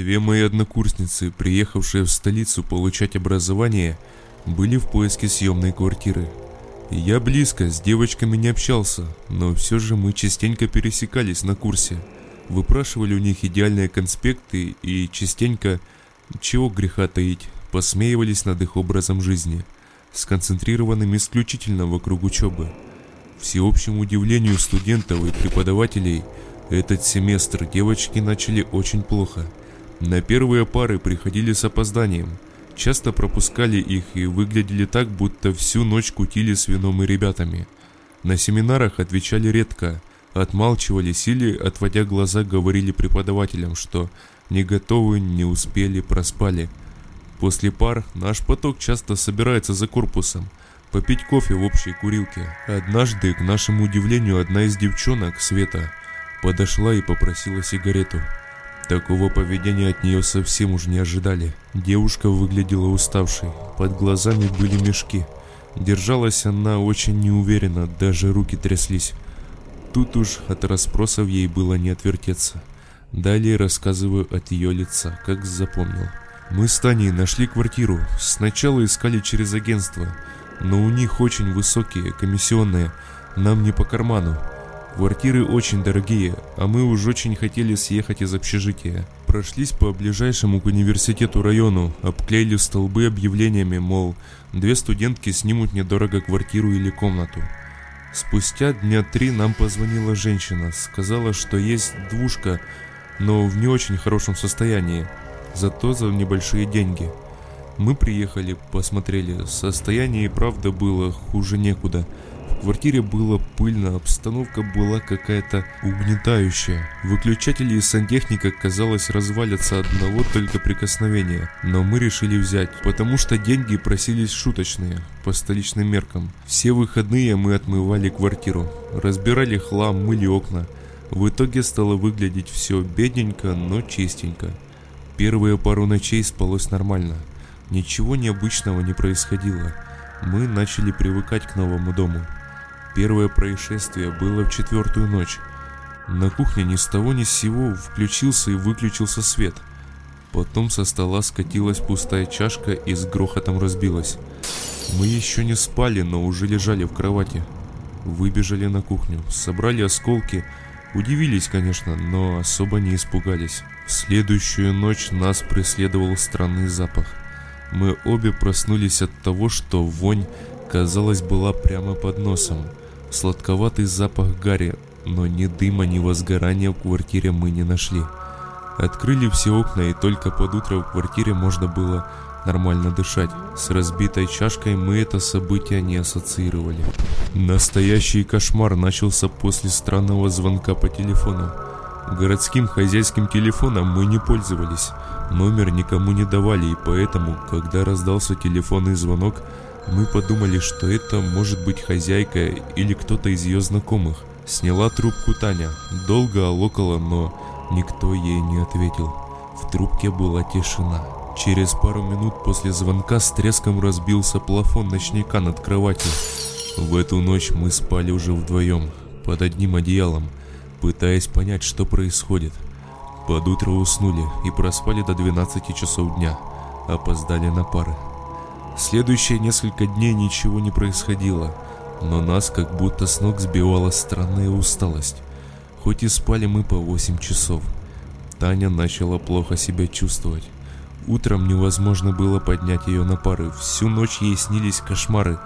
Две мои однокурсницы, приехавшие в столицу получать образование, были в поиске съемной квартиры. Я близко с девочками не общался, но все же мы частенько пересекались на курсе. Выпрашивали у них идеальные конспекты и частенько, чего греха таить, посмеивались над их образом жизни, сконцентрированным исключительно вокруг учебы. Всеобщему удивлению студентов и преподавателей, этот семестр девочки начали очень плохо. На первые пары приходили с опозданием, часто пропускали их и выглядели так, будто всю ночь кутили с вином и ребятами. На семинарах отвечали редко, отмалчивались или, отводя глаза, говорили преподавателям, что не готовы, не успели, проспали. После пар наш поток часто собирается за корпусом – попить кофе в общей курилке. Однажды, к нашему удивлению, одна из девчонок, Света, подошла и попросила сигарету. Такого поведения от нее совсем уж не ожидали. Девушка выглядела уставшей, под глазами были мешки. Держалась она очень неуверенно, даже руки тряслись. Тут уж от расспросов ей было не отвертеться. Далее рассказываю от ее лица, как запомнил. Мы с Таней нашли квартиру. Сначала искали через агентство – но у них очень высокие комиссионные, нам не по карману. Квартиры очень дорогие, а мы уж очень хотели съехать из общежития. Прошлись по ближайшему к университету району, обклеили столбы объявлениями, мол, две студентки снимут недорого квартиру или комнату. Спустя дня три нам позвонила женщина, сказала, что есть двушка, но в не очень хорошем состоянии, зато за небольшие деньги – мы приехали, посмотрели. Состояние и правда было хуже некуда. Квартире было пыльно, обстановка была какая-то угнетающая. Выключатели и сантехника, казалось, развалятся одного только прикосновения. Но мы решили взять, потому что деньги просились шуточные, по столичным меркам. Все выходные мы отмывали квартиру, разбирали хлам, мыли окна. В итоге стало выглядеть все бедненько, но чистенько. Первые пару ночей спалось нормально – Ничего необычного не происходило. Мы начали привыкать к новому дому. Первое происшествие было в четвертую ночь. На кухне ни с того ни с сего включился и выключился свет. Потом со стола скатилась пустая чашка и с грохотом разбилась. Мы еще не спали, но уже лежали в кровати. Выбежали на кухню, собрали осколки. Удивились, конечно, но особо не испугались. В следующую ночь нас преследовал странный запах. Мы обе проснулись от того, что вонь, казалось, была прямо под носом. Сладковатый запах гари, но ни дыма, ни возгорания в квартире мы не нашли. Открыли все окна, и только под утро в квартире можно было нормально дышать. С разбитой чашкой мы это событие не ассоциировали. Настоящий кошмар начался после странного звонка по телефону. Городским хозяйским телефоном мы не пользовались. Номер никому не давали, и поэтому, когда раздался телефонный звонок, мы подумали, что это может быть хозяйка или кто-то из ее знакомых. Сняла трубку Таня, долго алокала, но никто ей не ответил. В трубке была тишина. Через пару минут после звонка с треском разбился плафон ночника над кроватью. В эту ночь мы спали уже вдвоем, под одним одеялом, пытаясь понять, что происходит – под утро уснули и проспали до 12 часов дня. Опоздали на пары. Следующие несколько дней ничего не происходило, но нас как будто с ног сбивала странная усталость. Хоть и спали мы по 8 часов. Таня начала плохо себя чувствовать. Утром невозможно было поднять ее на пары. Всю ночь ей снились кошмары.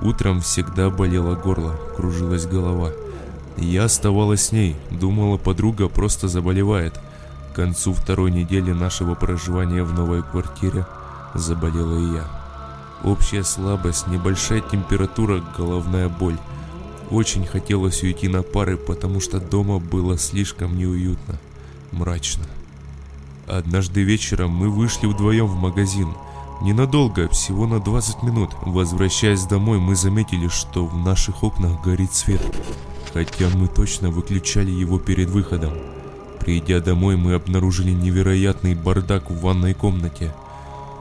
Утром всегда болело горло, кружилась голова. Я оставалась с ней, думала, подруга просто заболевает – к концу второй недели нашего проживания в новой квартире заболела и я. Общая слабость, небольшая температура, головная боль. Очень хотелось уйти на пары, потому что дома было слишком неуютно, мрачно. Однажды вечером мы вышли вдвоем в магазин. Ненадолго, всего на 20 минут. Возвращаясь домой, мы заметили, что в наших окнах горит свет. Хотя мы точно выключали его перед выходом. Придя домой, мы обнаружили невероятный бардак в ванной комнате.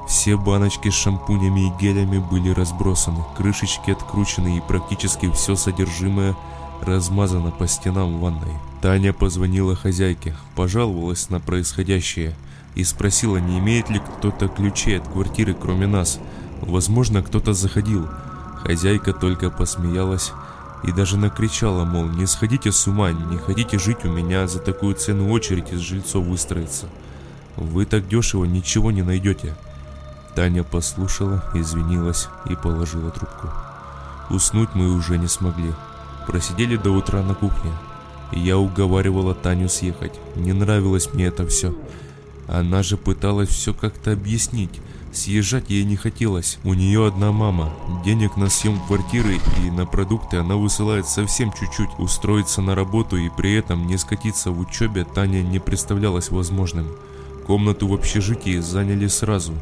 Все баночки с шампунями и гелями были разбросаны, крышечки откручены и практически все содержимое размазано по стенам ванной. Таня позвонила хозяйке, пожаловалась на происходящее. и спросила, не имеет ли кто-то ключей от квартиры, кроме нас. Возможно, кто-то заходил. Хозяйка только посмеялась и даже накричала, мол, не сходите с ума, не хотите жить у меня, за такую цену очередь из жильцов выстроится. Вы так дешево ничего не найдете. Таня послушала, извинилась и положила трубку. Уснуть мы уже не смогли. Просидели до утра на кухне. Я уговаривала Таню съехать. Не нравилось мне это все. Она же пыталась все как-то объяснить. Съезжать ей не хотелось. У нее одна мама. Денег на съем квартиры и на продукты она высылает совсем чуть-чуть. Устроиться на работу и при этом не скатиться в учебе Таня не представлялось возможным. Комнату в общежитии заняли сразу.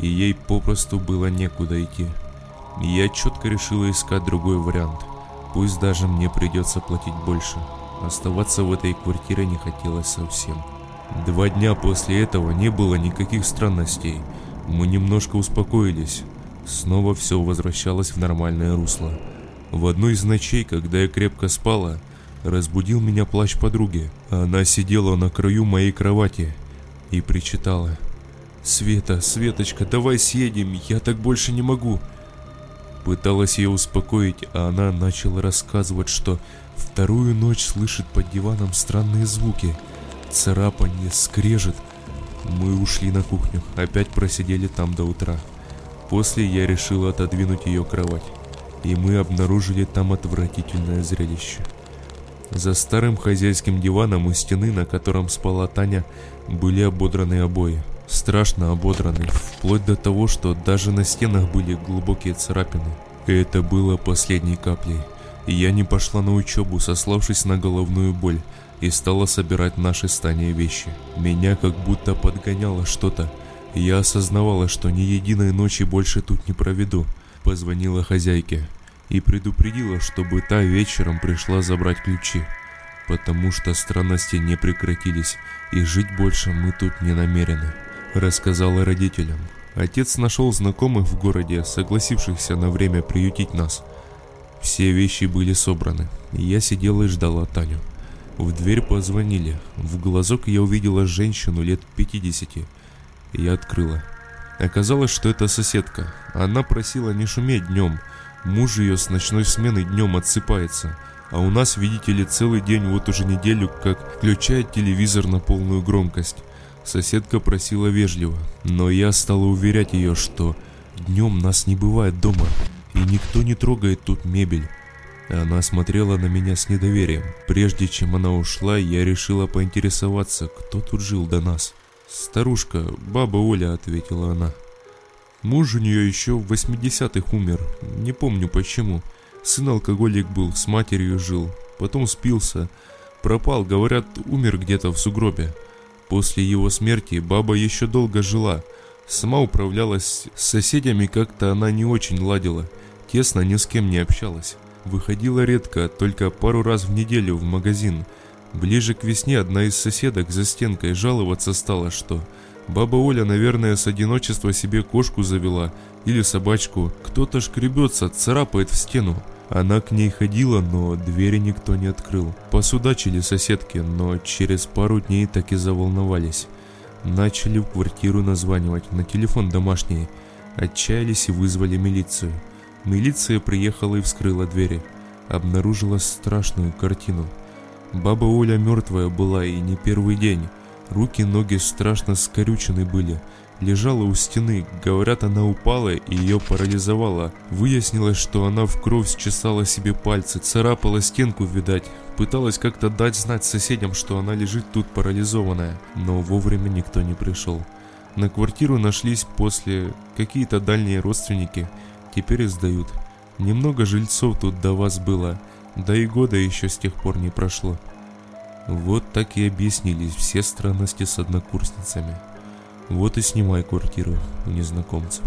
И ей попросту было некуда идти. Я четко решила искать другой вариант. Пусть даже мне придется платить больше. Оставаться в этой квартире не хотелось совсем. Два дня после этого не было никаких странностей. Мы немножко успокоились. Снова все возвращалось в нормальное русло. В одну из ночей, когда я крепко спала, разбудил меня плач подруги. Она сидела на краю моей кровати и причитала. «Света, Светочка, давай съедем, я так больше не могу!» Пыталась ее успокоить, а она начала рассказывать, что вторую ночь слышит под диваном странные звуки. Царапанье, скрежет. Мы ушли на кухню, опять просидели там до утра. После я решила отодвинуть ее кровать, и мы обнаружили там отвратительное зрелище. За старым хозяйским диваном у стены, на котором спала Таня, были ободраны обои страшно ободранный, вплоть до того, что даже на стенах были глубокие царапины. Это было последней каплей. Я не пошла на учебу, сославшись на головную боль, и стала собирать наши стане вещи. Меня как будто подгоняло что-то. Я осознавала, что ни единой ночи больше тут не проведу. Позвонила хозяйке и предупредила, чтобы та вечером пришла забрать ключи, потому что странности не прекратились, и жить больше мы тут не намерены рассказала родителям. Отец нашел знакомых в городе, согласившихся на время приютить нас. Все вещи были собраны, я сидела и ждала Таню. В дверь позвонили. В глазок я увидела женщину лет 50. Я открыла. Оказалось, что это соседка. Она просила не шуметь днем. Муж ее с ночной смены днем отсыпается. А у нас, видите ли, целый день, вот уже неделю, как включает телевизор на полную громкость. Соседка просила вежливо, но я стала уверять ее, что днем нас не бывает дома, и никто не трогает тут мебель. Она смотрела на меня с недоверием. Прежде чем она ушла, я решила поинтересоваться, кто тут жил до нас. «Старушка, баба Оля», — ответила она. Муж у нее еще в 80-х умер, не помню почему. Сын алкоголик был, с матерью жил, потом спился. Пропал, говорят, умер где-то в сугробе. После его смерти баба еще долго жила. Сама управлялась с соседями, как-то она не очень ладила. Тесно ни с кем не общалась. Выходила редко, только пару раз в неделю в магазин. Ближе к весне одна из соседок за стенкой жаловаться стала, что баба Оля, наверное, с одиночества себе кошку завела или собачку. Кто-то шкребется, царапает в стену. Она к ней ходила, но двери никто не открыл. Посудачили соседки, но через пару дней так и заволновались. Начали в квартиру названивать на телефон домашний. Отчаялись и вызвали милицию. Милиция приехала и вскрыла двери. Обнаружила страшную картину. Баба Оля мертвая была и не первый день. Руки, ноги страшно скорючены были – лежала у стены. Говорят, она упала и ее парализовало. Выяснилось, что она в кровь счесала себе пальцы, царапала стенку, видать. Пыталась как-то дать знать соседям, что она лежит тут парализованная, но вовремя никто не пришел. На квартиру нашлись после какие-то дальние родственники, теперь сдают. Немного жильцов тут до вас было, да и года еще с тех пор не прошло. Вот так и объяснились все странности с однокурсницами. Вот и снимай квартиру у незнакомцев.